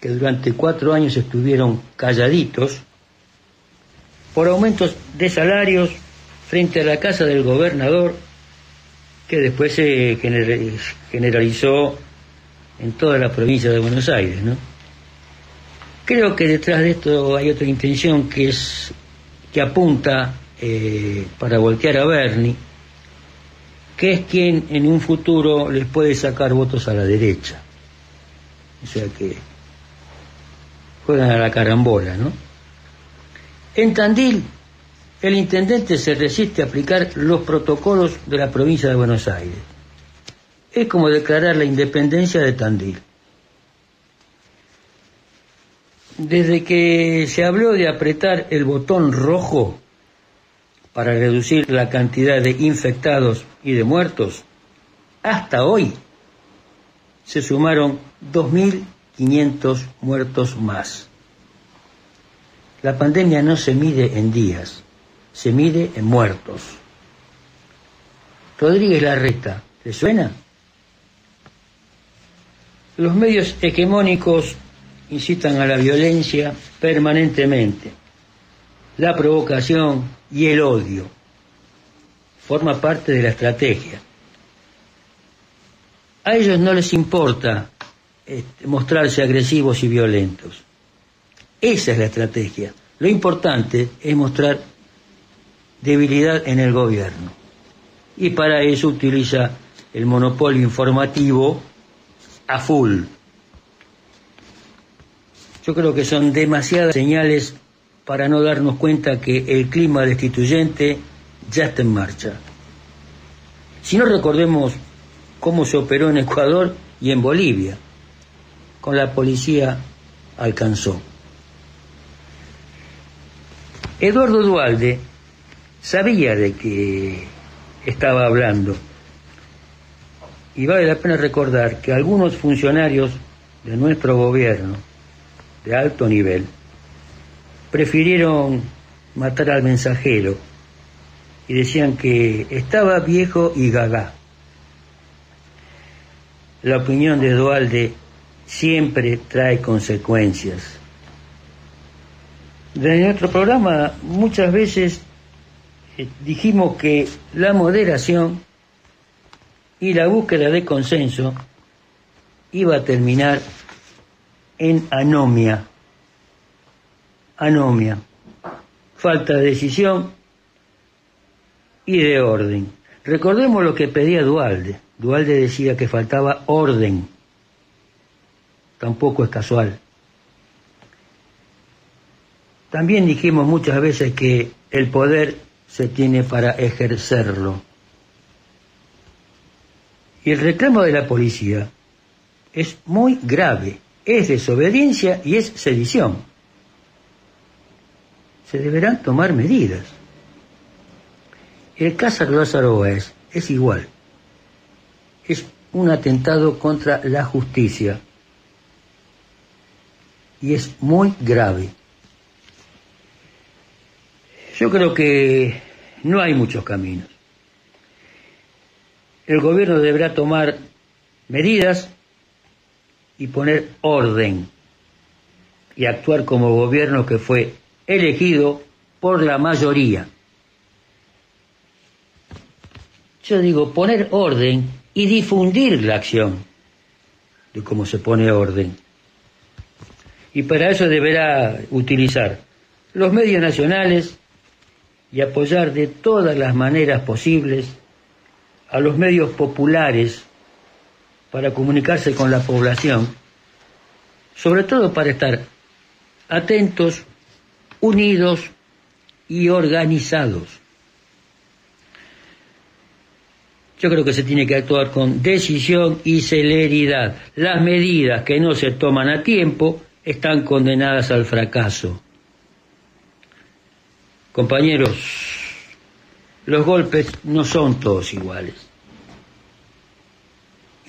que durante cuatro años estuvieron calladitos por aumentos de salarios frente a la casa del gobernador, que después se generalizó en toda la provincia de Buenos Aires, ¿no? Creo que detrás de esto hay otra intención que es que apunta eh, para voltear a Bernie, que es quien en un futuro les puede sacar votos a la derecha. O sea que juegan a la carambola, ¿no? En Tandil, el intendente se resiste a aplicar los protocolos de la provincia de Buenos Aires. Es como declarar la independencia de Tandil. Desde que se habló de apretar el botón rojo para reducir la cantidad de infectados y de muertos, hasta hoy se sumaron 2.500 muertos más. La pandemia no se mide en días, se mide en muertos. Rodríguez Larreta, ¿le suena? Los medios hegemónicos incitan a la violencia permanentemente. La provocación y el odio forma parte de la estrategia. A ellos no les importa mostrarse agresivos y violentos. Esa es la estrategia. Lo importante es mostrar debilidad en el gobierno. Y para eso utiliza el monopolio informativo a full. Yo creo que son demasiadas señales para no darnos cuenta que el clima destituyente ya está en marcha. Si no recordemos cómo se operó en Ecuador y en Bolivia, con la policía alcanzó. Eduardo Dualde sabía de que estaba hablando y vale la pena recordar que algunos funcionarios de nuestro gobierno de alto nivel, prefirieron matar al mensajero y decían que estaba viejo y gaga. La opinión de Dualde siempre trae consecuencias. En nuestro programa muchas veces eh, dijimos que la moderación y la búsqueda de consenso iba a terminar en anomia. Anomia. Falta de decisión y de orden. Recordemos lo que pedía Dualde. Dualde decía que faltaba orden. Tampoco es casual. También dijimos muchas veces que el poder se tiene para ejercerlo. Y el reclamo de la policía es muy grave es desobediencia y es sedición. Se deberán tomar medidas. El caso de Lázaro es, es igual. Es un atentado contra la justicia. Y es muy grave. Yo creo que no hay muchos caminos. El gobierno deberá tomar medidas y poner orden y actuar como gobierno que fue elegido por la mayoría. Yo digo poner orden y difundir la acción de cómo se pone orden. Y para eso deberá utilizar los medios nacionales y apoyar de todas las maneras posibles a los medios populares para comunicarse con la población, sobre todo para estar atentos, unidos y organizados. Yo creo que se tiene que actuar con decisión y celeridad. Las medidas que no se toman a tiempo están condenadas al fracaso. Compañeros, los golpes no son todos iguales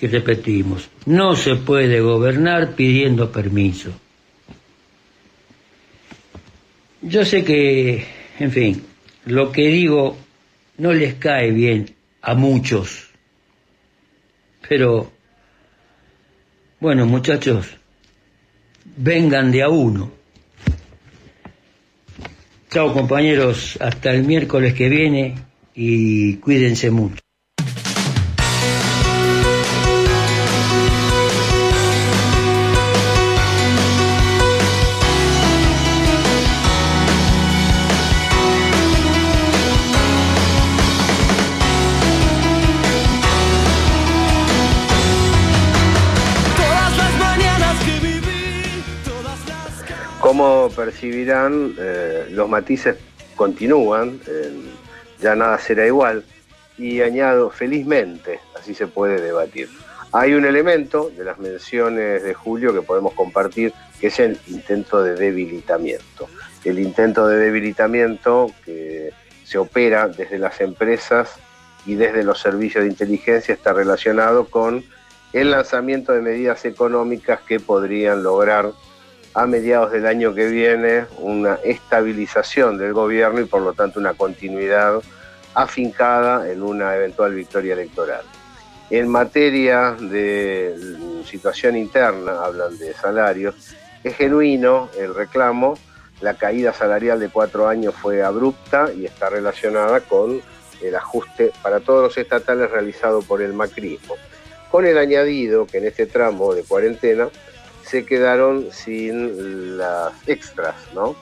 y repetimos, no se puede gobernar pidiendo permiso. Yo sé que, en fin, lo que digo no les cae bien a muchos, pero, bueno muchachos, vengan de a uno. Chao compañeros, hasta el miércoles que viene y cuídense mucho. Como percibirán, eh, los matices continúan, ya nada será igual, y añado, felizmente, así se puede debatir. Hay un elemento de las menciones de Julio que podemos compartir, que es el intento de debilitamiento. El intento de debilitamiento que se opera desde las empresas y desde los servicios de inteligencia está relacionado con el lanzamiento de medidas económicas que podrían lograr a mediados del año que viene una estabilización del gobierno y por lo tanto una continuidad afincada en una eventual victoria electoral. En materia de situación interna, hablan de salarios, es genuino el reclamo, la caída salarial de cuatro años fue abrupta y está relacionada con el ajuste para todos los estatales realizado por el macrismo, con el añadido que en este tramo de cuarentena se quedaron sin las extras, ¿no?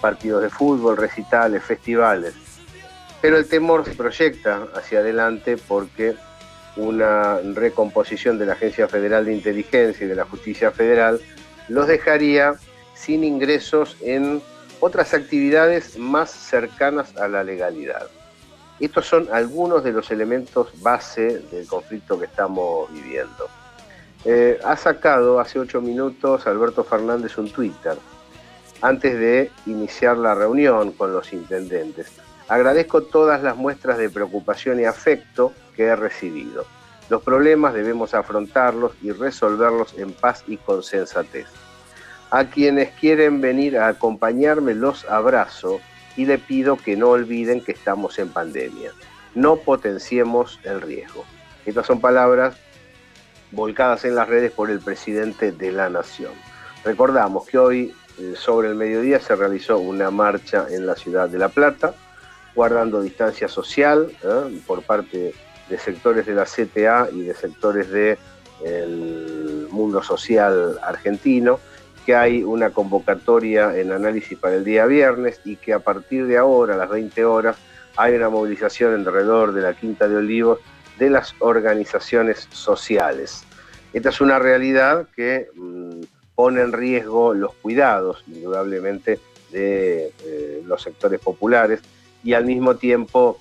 Partidos de fútbol, recitales, festivales. Pero el temor se proyecta hacia adelante porque una recomposición de la Agencia Federal de Inteligencia y de la Justicia Federal los dejaría sin ingresos en otras actividades más cercanas a la legalidad. Estos son algunos de los elementos base del conflicto que estamos viviendo. Eh, ha sacado hace ocho minutos Alberto Fernández un Twitter antes de iniciar la reunión con los intendentes. Agradezco todas las muestras de preocupación y afecto que he recibido. Los problemas debemos afrontarlos y resolverlos en paz y con sensatez. A quienes quieren venir a acompañarme los abrazo y le pido que no olviden que estamos en pandemia. No potenciemos el riesgo. Estas son palabras volcadas en las redes por el presidente de la Nación. Recordamos que hoy, eh, sobre el mediodía, se realizó una marcha en la ciudad de La Plata, guardando distancia social ¿eh? por parte de sectores de la CTA y de sectores del mundo social argentino, que hay una convocatoria en análisis para el día viernes y que a partir de ahora, a las 20 horas, hay una movilización alrededor de la Quinta de Olivos de las organizaciones sociales. Esta es una realidad que mm, pone en riesgo los cuidados, indudablemente, de eh, los sectores populares y al mismo tiempo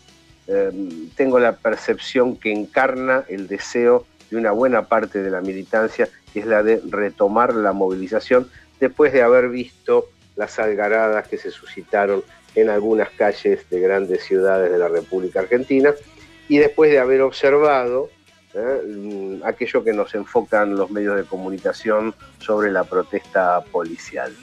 em, tengo la percepción que encarna el deseo de una buena parte de la militancia, que es la de retomar la movilización después de haber visto las algaradas que se suscitaron en algunas calles de grandes ciudades de la República Argentina y después de haber observado ¿eh? aquello que nos enfocan los medios de comunicación sobre la protesta policial.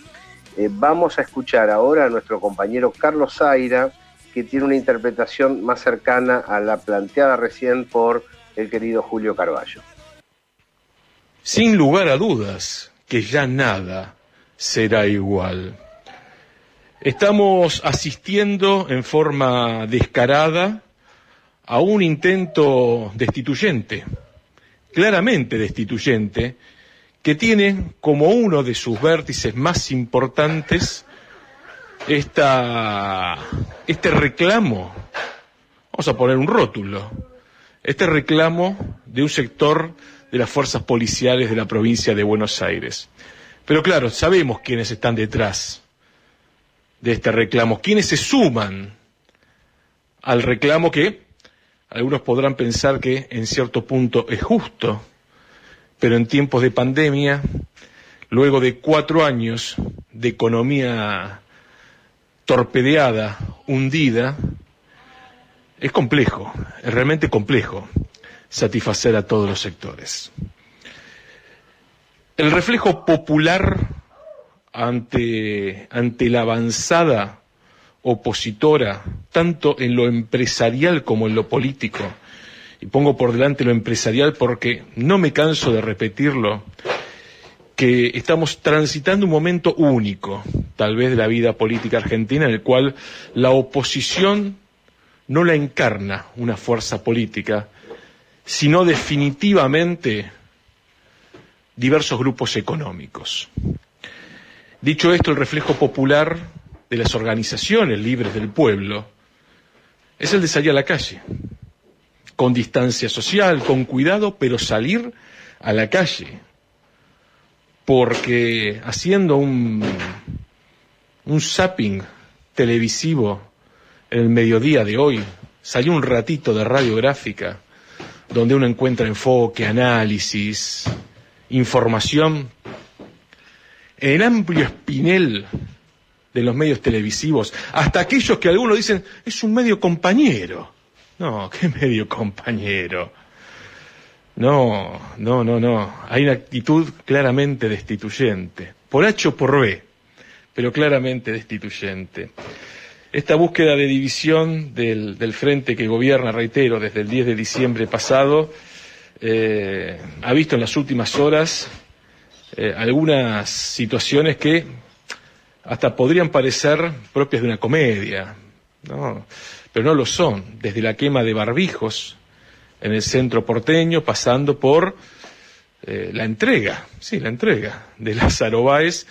Eh, vamos a escuchar ahora a nuestro compañero Carlos Zaira, que tiene una interpretación más cercana a la planteada recién por el querido Julio Carballo. Sin lugar a dudas que ya nada será igual. Estamos asistiendo en forma descarada a un intento destituyente, claramente destituyente, que tiene como uno de sus vértices más importantes esta, este reclamo, vamos a poner un rótulo, este reclamo de un sector de las fuerzas policiales de la provincia de Buenos Aires. Pero claro, sabemos quiénes están detrás de este reclamo, quiénes se suman al reclamo que algunos podrán pensar que en cierto punto es justo, pero en tiempos de pandemia, luego de cuatro años de economía torpedeada, hundida, es complejo, es realmente complejo satisfacer a todos los sectores. El reflejo popular ante, ante la avanzada opositora, tanto en lo empresarial como en lo político. Y pongo por delante lo empresarial porque no me canso de repetirlo. que estamos transitando un momento único, tal vez de la vida política argentina, en el cual la oposición no la encarna una fuerza política, sino definitivamente diversos grupos económicos. Dicho esto, el reflejo popular de las organizaciones libres del pueblo es el de salir a la calle, con distancia social, con cuidado, pero salir a la calle, porque haciendo un, un zapping televisivo en el mediodía de hoy, salió un ratito de radiográfica donde uno encuentra enfoque, análisis, información, en el amplio espinel de los medios televisivos, hasta aquellos que algunos dicen es un medio compañero. No, ¿qué medio compañero? No, no, no, no. Hay una actitud claramente destituyente. Por H o por B, pero claramente destituyente. Esta búsqueda de división del, del frente que gobierna, reitero, desde el 10 de diciembre pasado, eh, ha visto en las últimas horas eh, algunas situaciones que hasta podrían parecer propias de una comedia, ¿no? pero no lo son, desde la quema de barbijos en el centro porteño, pasando por eh, la entrega, sí, la entrega de Lázaro Báez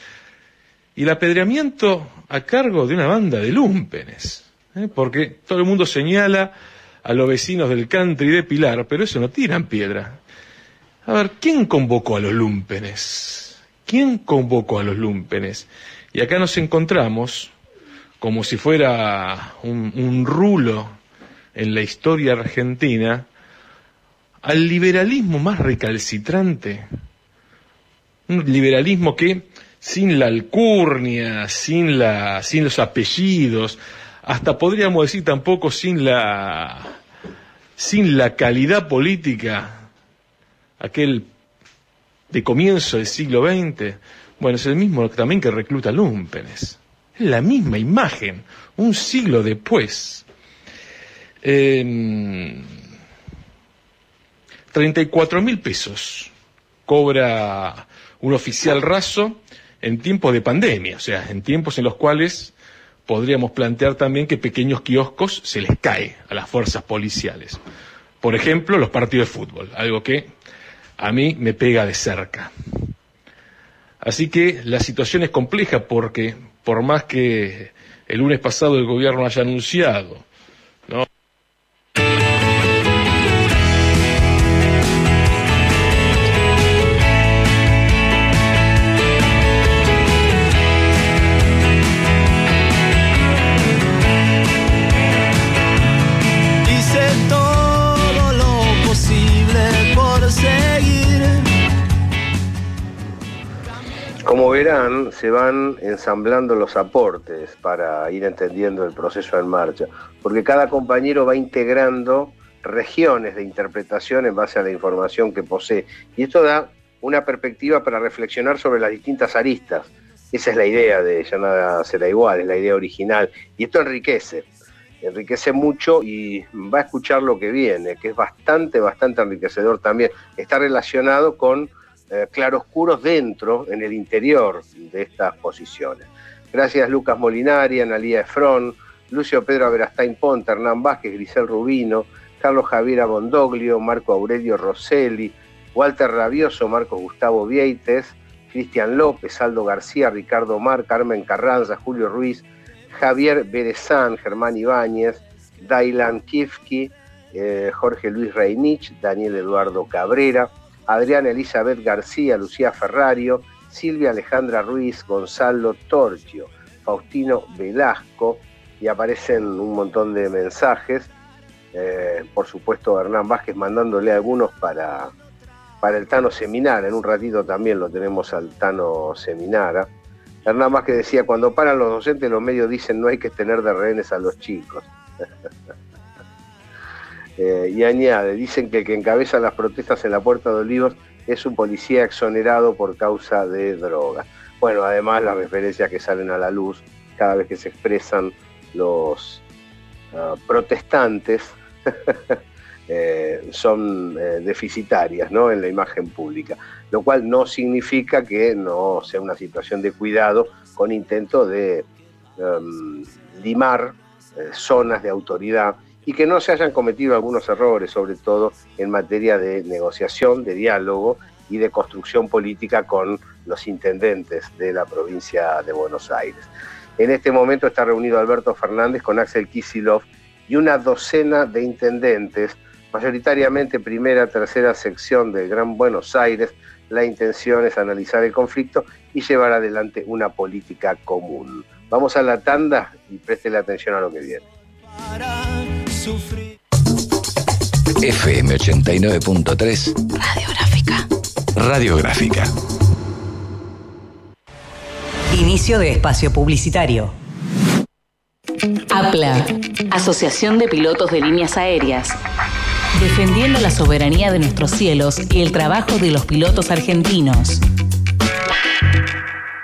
y el apedreamiento a cargo de una banda de lúmpenes, ¿eh? porque todo el mundo señala a los vecinos del country de Pilar, pero eso no tiran piedra. A ver, ¿quién convocó a los lúmpenes? ¿Quién convocó a los lúmpenes? Y acá nos encontramos, como si fuera un, rulo en la historia argentina, al liberalismo más recalcitrante. Un liberalismo que, sin la alcurnia, sin, la, sin los apellidos, hasta podríamos decir tampoco sin la, sin la calidad política, aquel de comienzo del siglo XX, bueno, es el mismo también que recluta Lumpenes. Es la misma imagen, un siglo después. Eh, 34 mil pesos cobra un oficial raso en tiempos de pandemia, o sea, en tiempos en los cuales podríamos plantear también que pequeños kioscos se les cae a las fuerzas policiales. Por ejemplo, los partidos de fútbol, algo que a mí me pega de cerca. Así que la situación es compleja porque por más que el lunes pasado el gobierno haya anunciado Se van ensamblando los aportes para ir entendiendo el proceso en marcha, porque cada compañero va integrando regiones de interpretación en base a la información que posee. Y esto da una perspectiva para reflexionar sobre las distintas aristas. Esa es la idea de Ya nada será igual, es la idea original. Y esto enriquece, enriquece mucho y va a escuchar lo que viene, que es bastante, bastante enriquecedor también. Está relacionado con eh, claroscuros dentro, en el interior de estas posiciones. Gracias Lucas Molinari, Analía Efrón, Lucio Pedro Averastain Ponte, Hernán Vázquez, Grisel Rubino, Carlos Javier Abondoglio, Marco Aurelio Rosselli, Walter Rabioso, Marco Gustavo Vieites, Cristian López, Aldo García, Ricardo Mar, Carmen Carranza, Julio Ruiz, Javier Berezán, Germán Ibáñez, Dailan Kifki, eh, Jorge Luis Reinich, Daniel Eduardo Cabrera, Adriana Elizabeth García, Lucía Ferrario, Silvia Alejandra Ruiz, Gonzalo Torchio, Faustino Velasco, y aparecen un montón de mensajes. Eh, por supuesto, Hernán Vázquez mandándole algunos para, para el Tano Seminar. En un ratito también lo tenemos al Tano Seminara. Hernán Vázquez decía, cuando paran los docentes, los medios dicen no hay que tener de rehenes a los chicos. Eh, y añade, dicen que el que encabeza las protestas en la Puerta de Olivos es un policía exonerado por causa de drogas. Bueno, además las referencias que salen a la luz cada vez que se expresan los ah, protestantes eh, son deficitarias ¿no? en la imagen pública, lo cual no significa que no sea una situación de cuidado con intento de em, limar zonas de autoridad y que no se hayan cometido algunos errores, sobre todo en materia de negociación, de diálogo y de construcción política con los intendentes de la provincia de Buenos Aires. En este momento está reunido Alberto Fernández con Axel Kisilov y una docena de intendentes, mayoritariamente primera, tercera sección del Gran Buenos Aires. La intención es analizar el conflicto y llevar adelante una política común. Vamos a la tanda y la atención a lo que viene. FM 89.3 Radiográfica. Radiográfica. Inicio de espacio publicitario. APLA, Asociación de Pilotos de Líneas Aéreas. Defendiendo la soberanía de nuestros cielos y el trabajo de los pilotos argentinos.